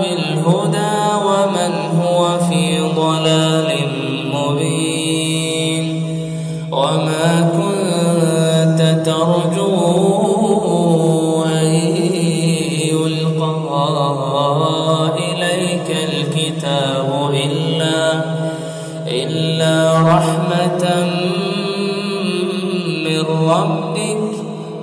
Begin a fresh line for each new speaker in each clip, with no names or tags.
بالهدى ومن هو في ضلال مبين وما كنت ترجو أن يلقى إليك الكتاب إلا إلا رحمة من ربك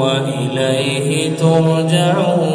وإليه ترجعون.